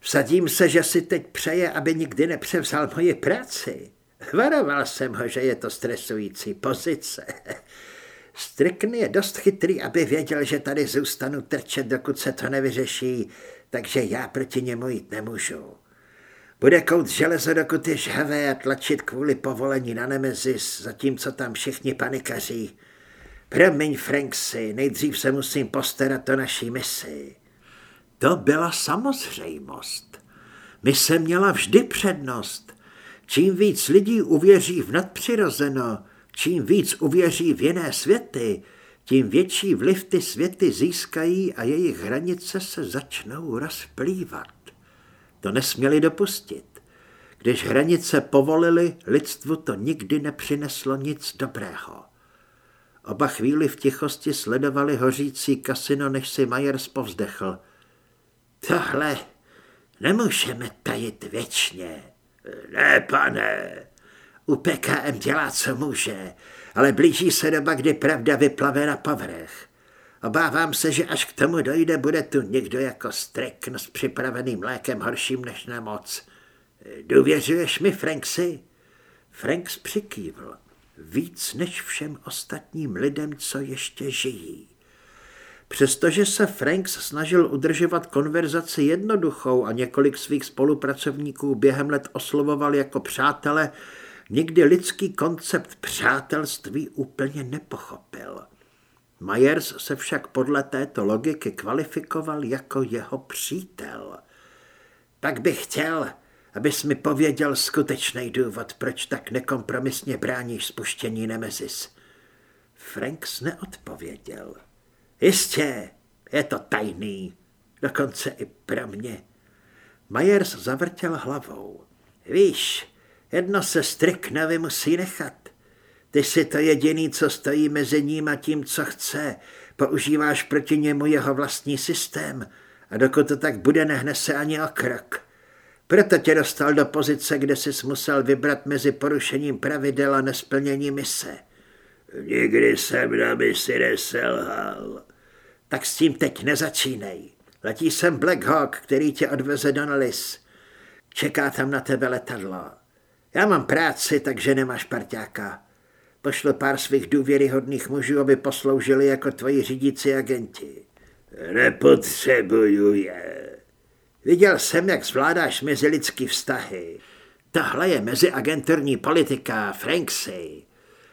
Vsadím se, že si teď přeje, aby nikdy nepřevzal moji práci. Varoval jsem ho, že je to stresující pozice. Strikn je dost chytrý, aby věděl, že tady zůstanu trčet, dokud se to nevyřeší, takže já proti němu jít nemůžu. Bude kout železo, dokud je žhavé a tlačit kvůli povolení na Nemezis, zatímco tam všichni panikaří. Promiň, Franksy, nejdřív se musím postarat o naší misi. To byla samozřejmost. Mise měla vždy přednost. Čím víc lidí uvěří v nadpřirozeno, čím víc uvěří v jiné světy, tím větší vliv ty světy získají a jejich hranice se začnou rozplývat. To nesměli dopustit. Když hranice povolili, lidstvu to nikdy nepřineslo nic dobrého. Oba chvíli v tichosti sledovali hořící kasino, než si Majers povzdechl. Tohle nemůžeme tajit věčně. Ne, pane. U PKM dělá, co může, ale blíží se doba, kdy pravda vyplave na povrch. Obávám se, že až k tomu dojde, bude tu někdo jako Strickn s připraveným lékem horším než nemoc. Důvěřuješ mi, Franksy? Franks přikývl. Víc než všem ostatním lidem, co ještě žijí. Přestože se Franks snažil udržovat konverzaci jednoduchou a několik svých spolupracovníků během let oslovoval jako přátele, nikdy lidský koncept přátelství úplně nepochopil. Myers se však podle této logiky kvalifikoval jako jeho přítel. Tak bych chtěl, abys mi pověděl skutečný důvod, proč tak nekompromisně bráníš spuštění Nemezis. Franks neodpověděl. Jistě, je to tajný, dokonce i pro mě. Myers zavrtěl hlavou. Víš, jedno se Striknovi musí nechat. Ty jsi to jediný, co stojí mezi ním a tím, co chce. Používáš proti němu jeho vlastní systém a dokud to tak bude, nehne se ani o krok. Proto tě dostal do pozice, kde jsi musel vybrat mezi porušením pravidel a nesplnění mise. Nikdy jsem na misi neselhal. Tak s tím teď nezačínej. Letí sem Black Hawk, který tě odveze do Nalis. Čeká tam na tebe letadlo. Já mám práci, takže nemáš parťáka. Pošle pár svých důvěryhodných mužů, aby posloužili jako tvoji řídící agenti. Nepotřebuju je. Viděl jsem, jak zvládáš mezilidský vztahy. Tohle je meziagenturní politika, Franksy.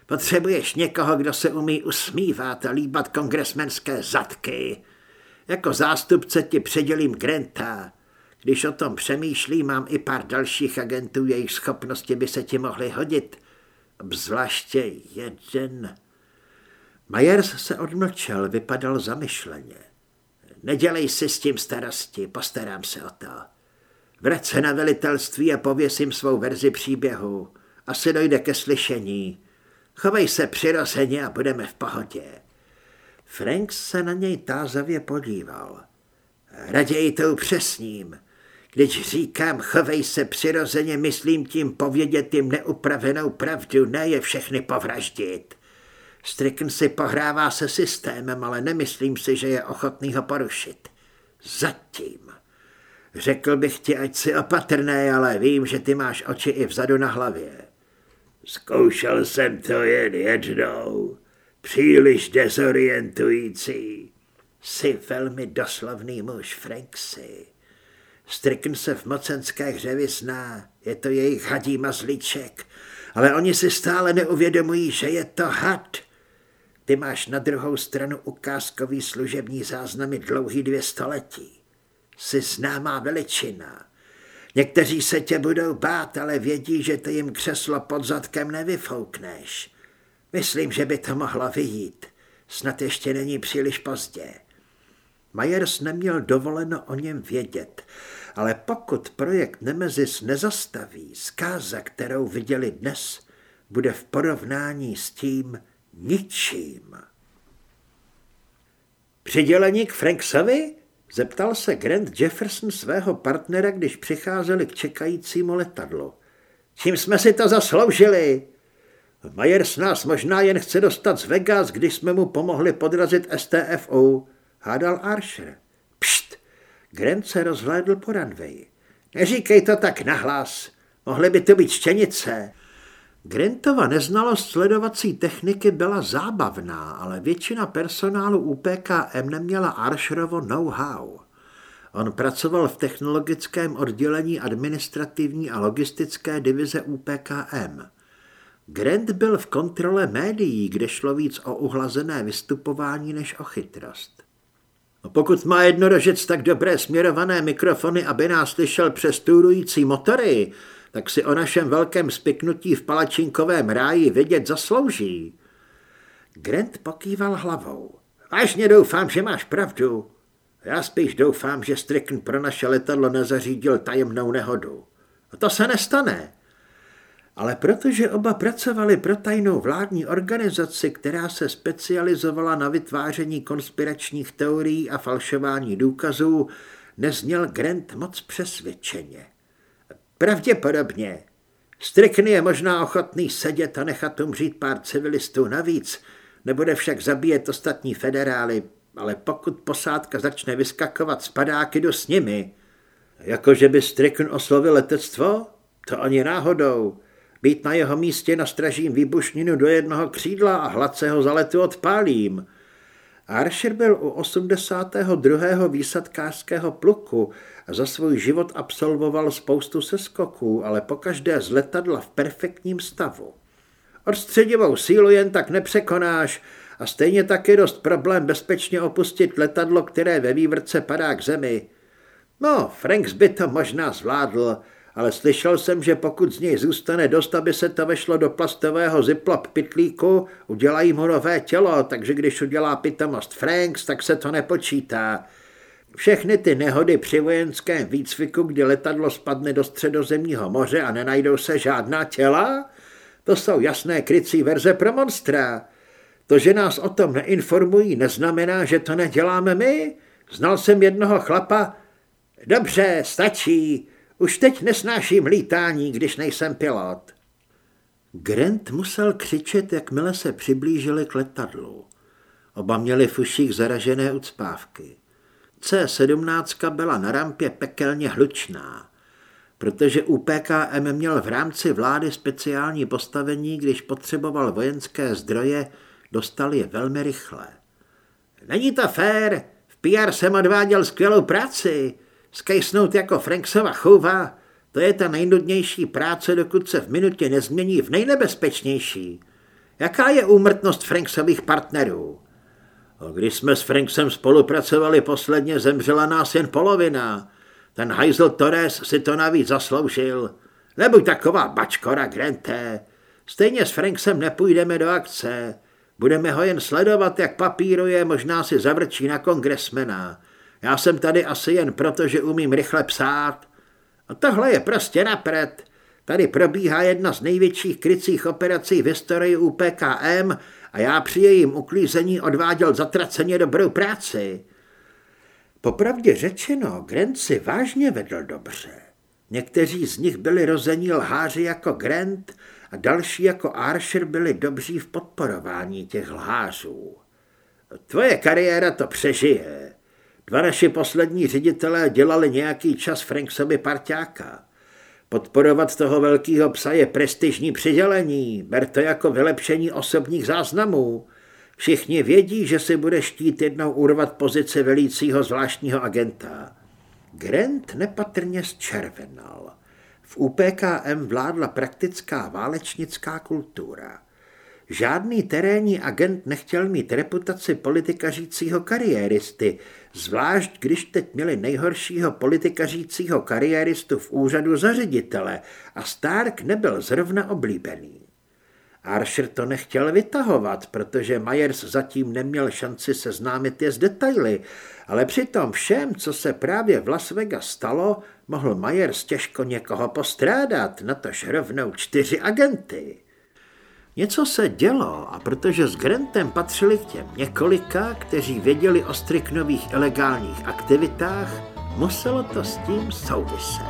Potřebuješ někoho, kdo se umí usmívat a líbat kongresmenské zadky. Jako zástupce ti předělím Granta. Když o tom přemýšlím, mám i pár dalších agentů, jejich schopnosti by se ti mohly hodit obzvláště jeden. Majers se odmlčel, vypadal zamyšleně. Nedělej si s tím starosti, postarám se o to. Vrať se na velitelství a pověsím svou verzi příběhu. Asi dojde ke slyšení. Chovej se přirozeně a budeme v pohodě. Franks se na něj tázavě podíval. Raději to upřesním. Když říkám chovej se přirozeně, myslím tím povědět jim neupravenou pravdu, ne je všechny povraždit. Strickn si pohrává se systémem, ale nemyslím si, že je ochotný ho porušit. Zatím. Řekl bych ti, ať si opatrný, ale vím, že ty máš oči i vzadu na hlavě. Zkoušel jsem to jen jednou. Příliš dezorientující. Jsi velmi doslovný muž, Franksy. Strikn se v mocenské hře vyzná, je to jejich hadí mazlíček, ale oni si stále neuvědomují, že je to had. Ty máš na druhou stranu ukázkový služební záznamy dlouhý dvě století. Jsi známá veličina. Někteří se tě budou bát, ale vědí, že ty jim křeslo pod zadkem nevyfoukneš. Myslím, že by to mohlo vyjít. Snad ještě není příliš pozdě. Majers neměl dovoleno o něm vědět, ale pokud projekt Nemezis nezastaví, zkáza, kterou viděli dnes, bude v porovnání s tím ničím. Přidělení k Franksovi? Zeptal se Grant Jefferson svého partnera, když přicházeli k čekajícímu letadlu. Čím jsme si to zasloužili? Myers nás možná jen chce dostat z Vegas, když jsme mu pomohli podrazit STFU, hádal Archer. Pšt! Grant se rozhlédl po ranveji. Neříkej to tak nahlas. Mohly by to být štěnice. Grantova neznalost sledovací techniky byla zábavná, ale většina personálu UPKM neměla Archerovo know-how. On pracoval v technologickém oddělení administrativní a logistické divize UPKM. Grant byl v kontrole médií, kde šlo víc o uhlazené vystupování než o chytrost. No pokud má jednorožec tak dobré směrované mikrofony, aby nás slyšel přes turující motory, tak si o našem velkém spiknutí v palačinkovém ráji vědět zaslouží. Grant pokýval hlavou. Vážně doufám, že máš pravdu. Já spíš doufám, že Strickn pro naše letadlo nezařídil tajemnou nehodu. A to se nestane. Ale protože oba pracovali pro tajnou vládní organizaci, která se specializovala na vytváření konspiračních teorií a falšování důkazů, nezněl Grant moc přesvědčeně. Pravděpodobně. Strickn je možná ochotný sedět a nechat umřít pár civilistů navíc, nebude však zabíjet ostatní federály, ale pokud posádka začne vyskakovat z padáky, do s nimi. Jakože by Strickn oslovil letectvo? To ani náhodou. Být na jeho místě nastražím výbušninu do jednoho křídla a hladce ho za odpálím. Archer byl u 82. výsadkářského pluku a za svůj život absolvoval spoustu seskoků, ale pokaždé z letadla v perfektním stavu. Odstředivou sílu jen tak nepřekonáš a stejně taky dost problém bezpečně opustit letadlo, které ve vývrce padá k zemi. No, Franks by to možná zvládl, ale slyšel jsem, že pokud z něj zůstane dost, aby se to vešlo do plastového ziplop pitlíku, udělají mu nové tělo, takže když udělá pitomost Franks, tak se to nepočítá. Všechny ty nehody při vojenském výcviku, kdy letadlo spadne do středozemního moře a nenajdou se žádná těla, to jsou jasné krycí verze pro monstra. To, že nás o tom neinformují, neznamená, že to neděláme my. Znal jsem jednoho chlapa. Dobře, stačí. Už teď nesnáším lítání, když nejsem pilot. Grant musel křičet, jakmile se přiblížili k letadlu. Oba měli v uších zaražené ucpávky. C-17 byla na rampě pekelně hlučná, protože UPKM měl v rámci vlády speciální postavení, když potřeboval vojenské zdroje, dostal je velmi rychle. Není to fér, v PR jsem odváděl skvělou práci, Skejsnout jako Franksova chouva, to je ta nejnudnější práce, dokud se v minutě nezmění v nejnebezpečnější. Jaká je úmrtnost Franksových partnerů? A když jsme s Franksem spolupracovali posledně, zemřela nás jen polovina. Ten Heisel Torres si to navíc zasloužil. Nebuď taková bačkora, Grante. Stejně s Franksem nepůjdeme do akce. Budeme ho jen sledovat, jak papíruje, možná si zavrčí na kongresmena. Já jsem tady asi jen proto, že umím rychle psát. A tohle je prostě napřed. Tady probíhá jedna z největších krycích operací v historii UPKM a já při jejím uklízení odváděl zatraceně dobrou práci. Popravdě řečeno, Grant si vážně vedl dobře. Někteří z nich byli rození lháři jako Grant a další jako Archer byli dobří v podporování těch lhářů. Tvoje kariéra to přežije. Dva naši poslední ředitelé dělali nějaký čas Franksovi parťáka. Podporovat toho velkého psa je prestižní přidělení, ber to jako vylepšení osobních záznamů. Všichni vědí, že si bude štít jednou urvat pozici velícího zvláštního agenta. Grant nepatrně zčervenal. V UPKM vládla praktická válečnická kultura. Žádný terénní agent nechtěl mít reputaci politikařícího kariéristy, zvlášť když teď měli nejhoršího politikařícího kariéristu v úřadu za ředitele a Stark nebyl zrovna oblíbený. Archer to nechtěl vytahovat, protože Myers zatím neměl šanci seznámit je s detaily, ale při tom všem, co se právě v Las Vegas stalo, mohl Myers těžko někoho postrádat, natož rovnou čtyři agenty. Něco se dělo a protože s Grantem patřili k těm několika, kteří věděli o Striknových ilegálních aktivitách, muselo to s tím souviset.